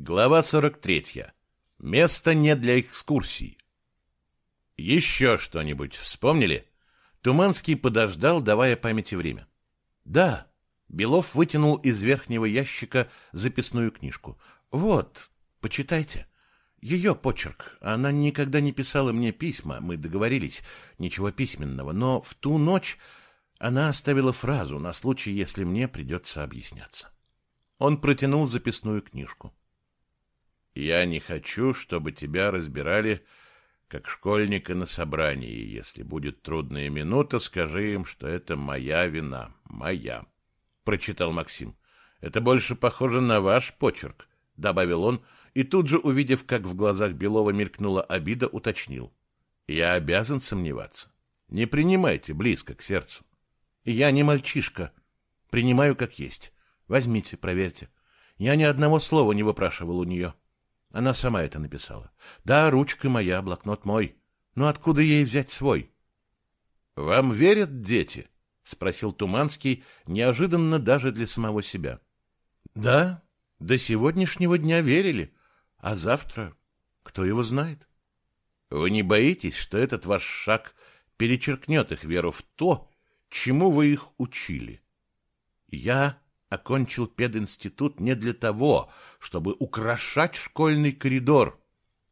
Глава 43. Место не для экскурсий. Еще что-нибудь вспомнили? Туманский подождал, давая памяти время. Да, Белов вытянул из верхнего ящика записную книжку. Вот, почитайте. Ее почерк. Она никогда не писала мне письма, мы договорились, ничего письменного, но в ту ночь она оставила фразу на случай, если мне придется объясняться. Он протянул записную книжку. Я не хочу, чтобы тебя разбирали как школьника на собрании. Если будет трудная минута, скажи им, что это моя вина, моя, прочитал Максим. Это больше похоже на ваш почерк, добавил он, и тут же, увидев, как в глазах Белова мелькнула обида, уточнил: "Я обязан сомневаться. Не принимайте близко к сердцу. Я не мальчишка, принимаю как есть. Возьмите, проверьте. Я ни одного слова не выпрашивал у нее». Она сама это написала. Да, ручка моя, блокнот мой. Но откуда ей взять свой? Вам верят дети? спросил Туманский, неожиданно даже для самого себя. Да, до сегодняшнего дня верили, а завтра кто его знает? Вы не боитесь, что этот ваш шаг перечеркнет их веру в то, чему вы их учили? Я окончил пединститут не для того, чтобы украшать школьный коридор.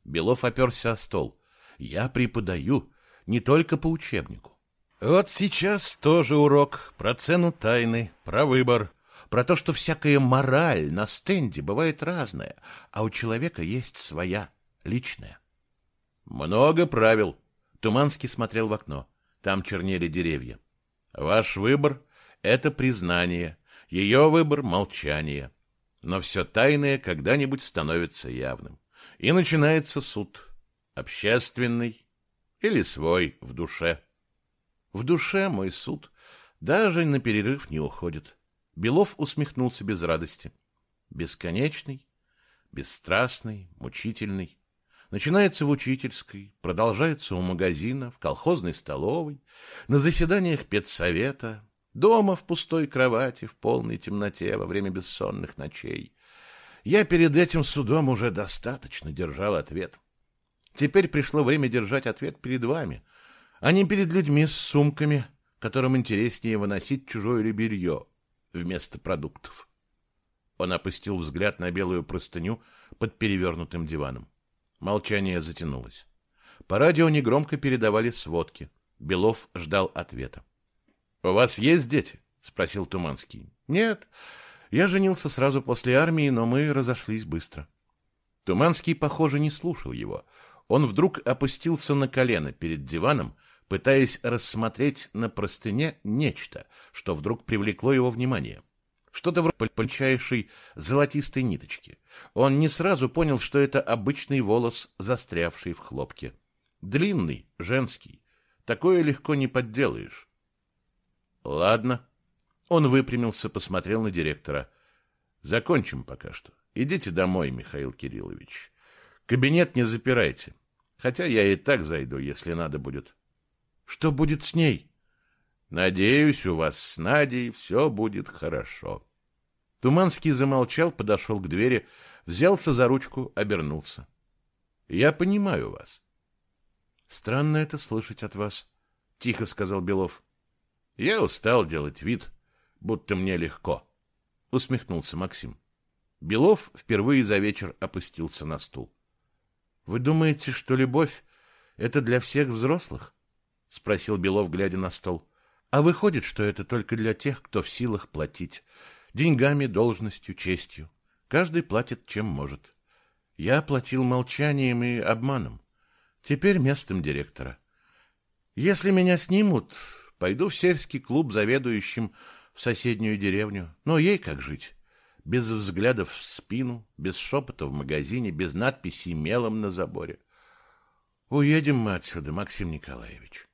Белов оперся о стол. Я преподаю не только по учебнику. Вот сейчас тоже урок про цену тайны, про выбор, про то, что всякая мораль на стенде бывает разная, а у человека есть своя, личная. Много правил. Туманский смотрел в окно. Там чернели деревья. Ваш выбор — это признание — ее выбор — молчание. Но все тайное когда-нибудь становится явным. И начинается суд. Общественный или свой в душе. В душе мой суд даже на перерыв не уходит. Белов усмехнулся без радости. Бесконечный, бесстрастный, мучительный. Начинается в учительской, продолжается у магазина, в колхозной столовой, на заседаниях педсовета, Дома в пустой кровати, в полной темноте, во время бессонных ночей. Я перед этим судом уже достаточно держал ответ. Теперь пришло время держать ответ перед вами, а не перед людьми с сумками, которым интереснее выносить чужое белье вместо продуктов. Он опустил взгляд на белую простыню под перевернутым диваном. Молчание затянулось. По радио негромко передавали сводки. Белов ждал ответа. У вас есть дети? спросил Туманский. Нет. Я женился сразу после армии, но мы разошлись быстро. Туманский, похоже, не слушал его. Он вдруг опустился на колено перед диваном, пытаясь рассмотреть на простыне нечто, что вдруг привлекло его внимание. Что-то вроде пальчайшей золотистой ниточки. Он не сразу понял, что это обычный волос, застрявший в хлопке. Длинный, женский. Такое легко не подделаешь. Ладно. Он выпрямился, посмотрел на директора. Закончим пока что. Идите домой, Михаил Кириллович. Кабинет не запирайте. Хотя я и так зайду, если надо будет. Что будет с ней? Надеюсь, у вас с Надей все будет хорошо. Туманский замолчал, подошел к двери, взялся за ручку, обернулся. Я понимаю вас. Странно это слышать от вас, тихо сказал Белов. Я устал делать вид, будто мне легко, усмехнулся Максим. Белов впервые за вечер опустился на стул. Вы думаете, что любовь это для всех взрослых? спросил Белов, глядя на стол. А выходит, что это только для тех, кто в силах платить деньгами, должностью, честью. Каждый платит чем может. Я платил молчанием и обманом. Теперь местом директора. Если меня снимут, Пойду в сельский клуб заведующим в соседнюю деревню. Но ей как жить? Без взглядов в спину, без шепота в магазине, без надписи мелом на заборе. Уедем мы отсюда, Максим Николаевич.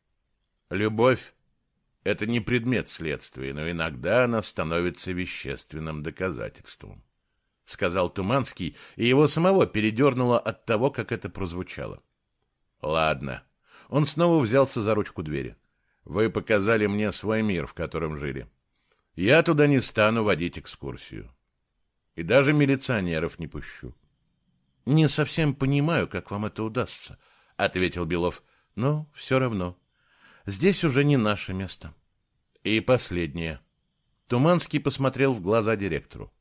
Любовь — это не предмет следствия, но иногда она становится вещественным доказательством. — сказал Туманский, и его самого передернуло от того, как это прозвучало. — Ладно. Он снова взялся за ручку двери. Вы показали мне свой мир, в котором жили. Я туда не стану водить экскурсию. И даже милиционеров не пущу. Не совсем понимаю, как вам это удастся, ответил Белов. Но все равно. Здесь уже не наше место. И последнее. Туманский посмотрел в глаза директору.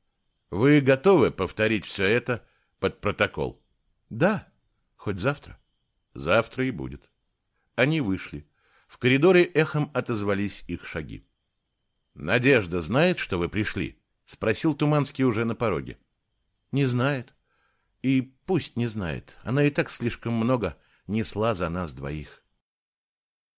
Вы готовы повторить все это под протокол? Да, хоть завтра. Завтра и будет. Они вышли. В коридоре эхом отозвались их шаги. Надежда знает, что вы пришли? спросил Туманский уже на пороге. Не знает. И пусть не знает. Она и так слишком много несла за нас двоих.